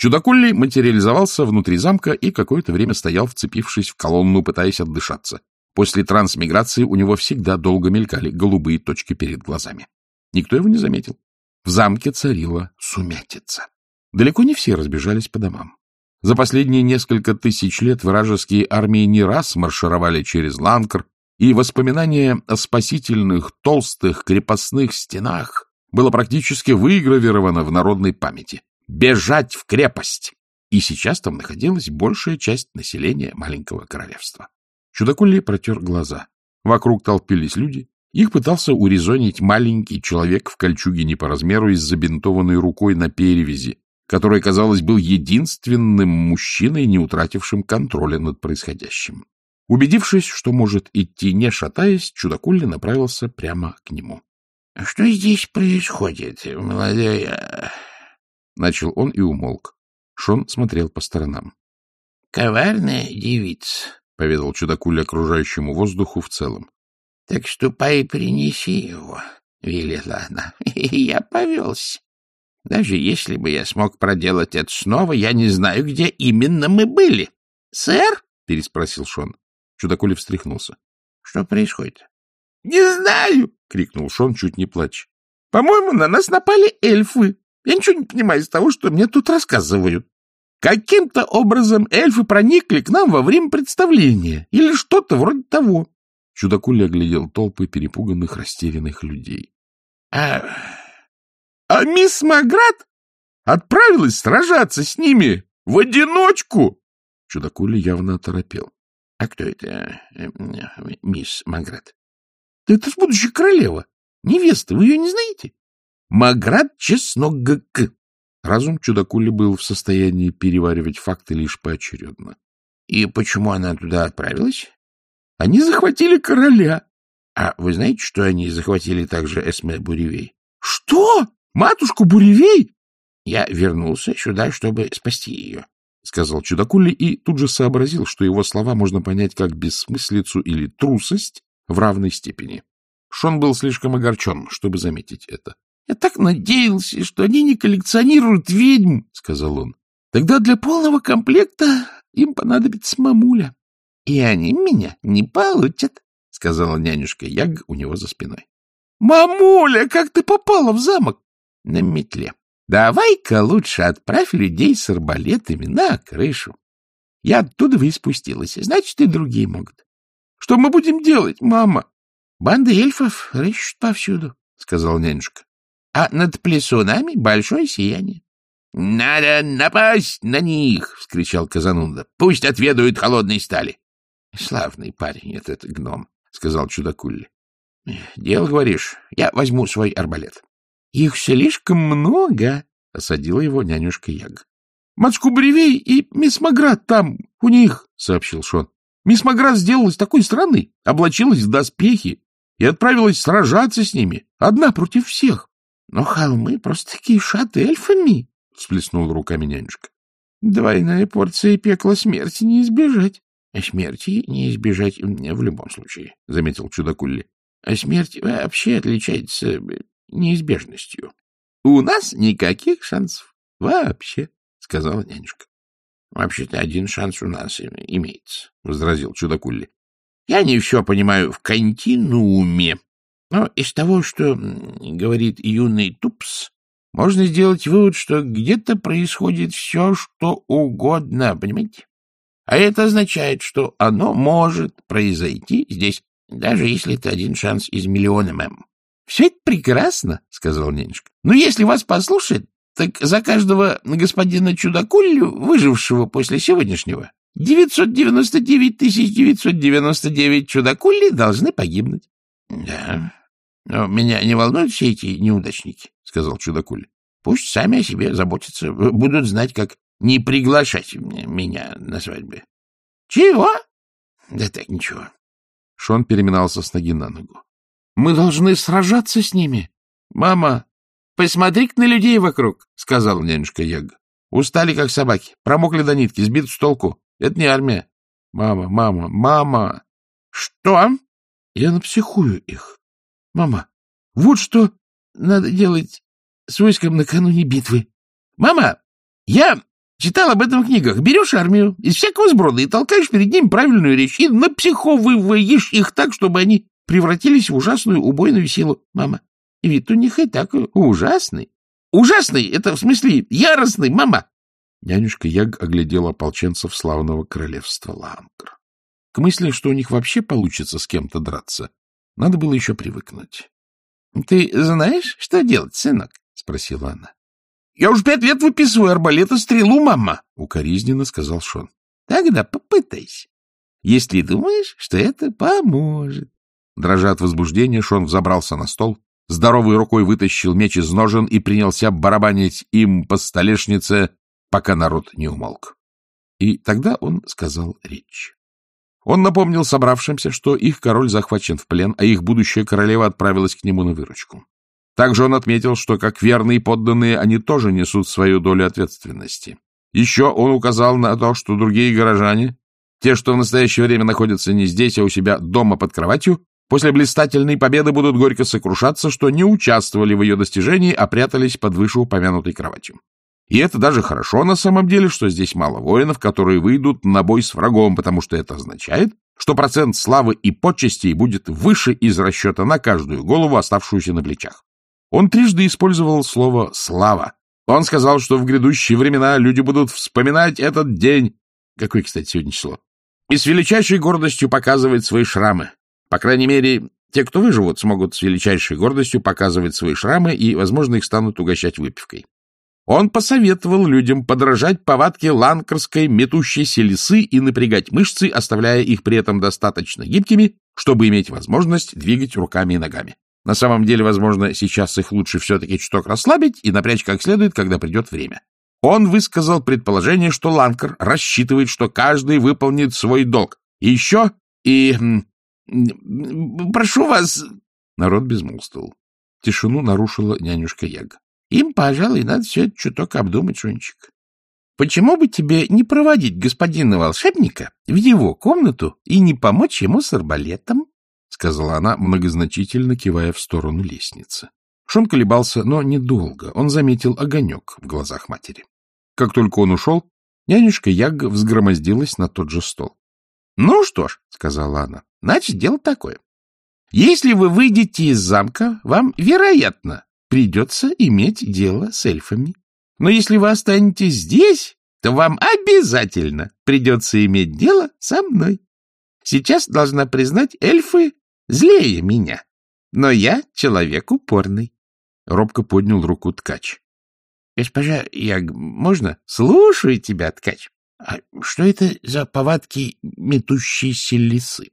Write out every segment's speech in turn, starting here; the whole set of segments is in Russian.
Чудакулли материализовался внутри замка и какое-то время стоял, вцепившись в колонну, пытаясь отдышаться. После трансмиграции у него всегда долго мелькали голубые точки перед глазами. Никто его не заметил. В замке царила сумятица. Далеко не все разбежались по домам. За последние несколько тысяч лет вражеские армии не раз маршировали через Ланкр, и воспоминание о спасительных толстых крепостных стенах было практически выгравировано в народной памяти бежать в крепость. И сейчас там находилась большая часть населения маленького королевства. Чудакулли протер глаза. Вокруг толпились люди. Их пытался урезонить маленький человек в кольчуге не по размеру и с забинтованной рукой на перевязи, который, казалось, был единственным мужчиной, не утратившим контроля над происходящим. Убедившись, что может идти не шатаясь, Чудакулли направился прямо к нему. — Что здесь происходит, молодая Начал он и умолк. Шон смотрел по сторонам. — Коварная девица, — поведал чудакуля окружающему воздуху в целом. — Так ступай и принеси его, — велела она. — Я повелся. Даже если бы я смог проделать это снова, я не знаю, где именно мы были. — Сэр? — переспросил Шон. Чудакули встряхнулся. — Что происходит? — Не знаю! — крикнул Шон, чуть не плача. — По-моему, на нас напали эльфы. Я ничего не понимаю из того, что мне тут рассказывают. Каким-то образом эльфы проникли к нам во время представления. Или что-то вроде того. Чудакуля оглядел толпы перепуганных, растерянных людей. А, а мисс Маград отправилась сражаться с ними в одиночку. Чудакуля явно оторопел. — А кто это, э, мисс Маград? — Это ж будущая королева. Невеста, вы ее не знаете? Маград Чеснок-ГК. Разум чудакули был в состоянии переваривать факты лишь поочередно. — И почему она туда отправилась? — Они захватили короля. — А вы знаете, что они захватили также Эсме Буревей? — Что? Матушку Буревей? — Я вернулся сюда, чтобы спасти ее, — сказал чудакули и тут же сообразил, что его слова можно понять как бессмыслицу или трусость в равной степени. Шон был слишком огорчен, чтобы заметить это. Я так надеялся, что они не коллекционируют ведьм, — сказал он. Тогда для полного комплекта им понадобится мамуля. — И они меня не получат, — сказала нянюшка Яг у него за спиной. — Мамуля, как ты попала в замок? — На метле. Давай-ка лучше отправь людей с арбалетами на крышу. Я оттуда вы спустилась, значит, и другие могут. — Что мы будем делать, мама? — Банды эльфов рыщут повсюду, — сказал нянюшка а над плесунами большое сияние. — Надо напасть на них! — вскричал Казанунда. — Пусть отведают холодной стали. — Славный парень этот гном, — сказал чудакулли. — Дело, говоришь, я возьму свой арбалет. — Их слишком много, — осадила его нянюшка Яг. — Матушку Бревей и мисс Маград там, у них, — сообщил Шон. Мисс Маград сделалась такой странной, облачилась в доспехи и отправилась сражаться с ними, одна против всех. Но холмы просто кишат эльфами, — всплеснул руками нянюшка. — Двойная порция пекла смерти не избежать. — А смерти не избежать в любом случае, — заметил чудакулли. — А смерть вообще отличается э, неизбежностью. — У нас никаких шансов. Вообще, — сказала нянюшка. — Вообще-то один шанс у нас имеется, — возразил чудакулли. — Я не все понимаю в континууме, но из того, что говорит юный Тупс, можно сделать вывод, что где-то происходит все, что угодно, понимаете? А это означает, что оно может произойти здесь, даже если это один шанс из миллиона, мэм. — Все это прекрасно, — сказал нянюшка. — Но если вас послушать, так за каждого господина чудакулю, выжившего после сегодняшнего, 999 999 чудакули должны погибнуть. — Да, но меня не волнуют все эти неудачники, — сказал чудакуль. Пусть сами о себе заботятся, будут знать, как не приглашать меня на свадьбы. — Чего? — Да так ничего. Шон переминался с ноги на ногу. — Мы должны сражаться с ними. — Мама, посмотри на людей вокруг, — сказал нянюшка Яга. Устали, как собаки, промокли до нитки, сбиты с толку. Это не армия. Мама, мама, мама. — Что? — Я напсихую их. Мама, вот что надо делать с войском накануне битвы. Мама, я Читал об этом в книгах. Берешь армию из всякого сброда и толкаешь перед ним правильную речь, и напсиховываешь их так, чтобы они превратились в ужасную убойную силу. Мама, вид у них и так ужасный. Ужасный, это в смысле яростный, мама. Нянюшка Яг оглядела ополченцев славного королевства Лангр. К мысли, что у них вообще получится с кем-то драться, надо было еще привыкнуть. — Ты знаешь, что делать, сынок? — спросила она. Я уж пять лет выписываю арбалета стрелу, мама, — укоризненно сказал Шон. — Тогда попытайся, если думаешь, что это поможет. Дрожа от возбуждения, Шон взобрался на стол, здоровой рукой вытащил меч из ножен и принялся барабанить им по столешнице, пока народ не умолк. И тогда он сказал речь. Он напомнил собравшимся, что их король захвачен в плен, а их будущая королева отправилась к нему на выручку. Также он отметил, что как верные подданные они тоже несут свою долю ответственности. Еще он указал на то, что другие горожане, те, что в настоящее время находятся не здесь, а у себя дома под кроватью, после блистательной победы будут горько сокрушаться, что не участвовали в ее достижении, а прятались под вышеупомянутой кроватью. И это даже хорошо на самом деле, что здесь мало воинов, которые выйдут на бой с врагом, потому что это означает, что процент славы и почестей будет выше из расчета на каждую голову, оставшуюся на плечах. Он трижды использовал слово «слава». Он сказал, что в грядущие времена люди будут вспоминать этот день. Какое, кстати, сегодня число? И с величайшей гордостью показывать свои шрамы. По крайней мере, те, кто выживут, смогут с величайшей гордостью показывать свои шрамы и, возможно, их станут угощать выпивкой. Он посоветовал людям подражать повадке ланкерской метущейся лисы и напрягать мышцы, оставляя их при этом достаточно гибкими, чтобы иметь возможность двигать руками и ногами. На самом деле, возможно, сейчас их лучше все-таки чуток расслабить и напрячь как следует, когда придет время. Он высказал предположение, что Ланкер рассчитывает, что каждый выполнит свой долг. И еще... И... Прошу вас... Народ безмолвствовал. Тишину нарушила нянюшка Яга. Им, пожалуй, надо все это чуток обдумать, Шунчик. Почему бы тебе не проводить господина волшебника в его комнату и не помочь ему с арбалетом? — сказала она, многозначительно кивая в сторону лестницы. Шон колебался, но недолго. Он заметил огонек в глазах матери. Как только он ушел, нянюшка Ягга взгромоздилась на тот же стол. — Ну что ж, — сказала она, — значит, дело такое. Если вы выйдете из замка, вам, вероятно, придется иметь дело с эльфами. Но если вы останетесь здесь, то вам обязательно придется иметь дело со мной. Сейчас, должна признать, эльфы злее меня. Но я человек упорный. Робко поднял руку ткач. — Госпожа я можно? — Слушаю тебя, ткач. — А что это за повадки метущейся лисы?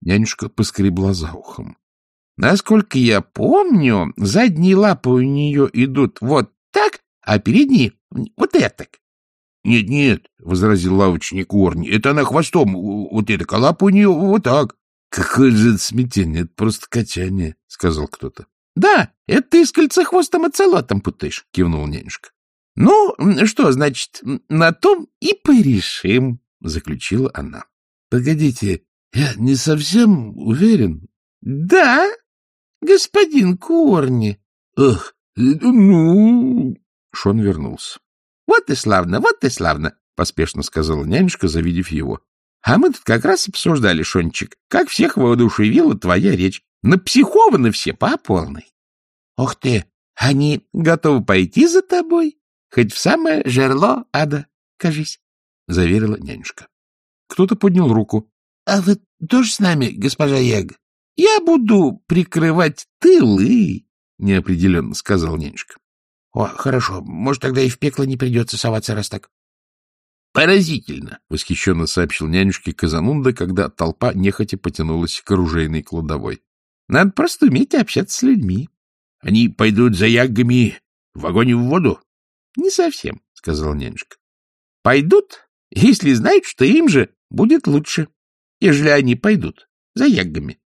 Нянюшка поскребла за ухом. — Насколько я помню, задние лапы у нее идут вот так, а передние — вот этак. «Нет, — Нет-нет, — возразил лавочник Уорни, — это она хвостом, вот эта лапа у нее вот так. — Какое же это смятение, это просто качание, — сказал кто-то. — Да, это ты с кольцехвостом и целотом путаешь, — кивнул нянюшка. — Ну, что, значит, на том и порешим, — заключила она. — Погодите, я не совсем уверен. — Да, господин Корни. — Ах, ну... Шон вернулся. — Вот и славно, вот и славно, — поспешно сказала нянюшка, завидев его. А мы тут как раз обсуждали, Шончик, как всех воодушевила твоя речь. Напсихованы все по полной. Ох ты, они готовы пойти за тобой, хоть в самое жерло ада, кажись, — заверила нянюшка. Кто-то поднял руку. — А вы тоже с нами, госпожа Яга? Я буду прикрывать тылы, — неопределенно сказал нянюшка. — О, хорошо, может, тогда и в пекло не придется соваться, раз так. Поразительно, — восхищенно сообщил нянюшке Казанунда, когда толпа нехотя потянулась к оружейной кладовой. — Надо просто уметь общаться с людьми. — Они пойдут за ягами в огонь и в воду? — Не совсем, — сказал нянюшка. — Пойдут, если знают, что им же будет лучше, ежели они пойдут за ягами.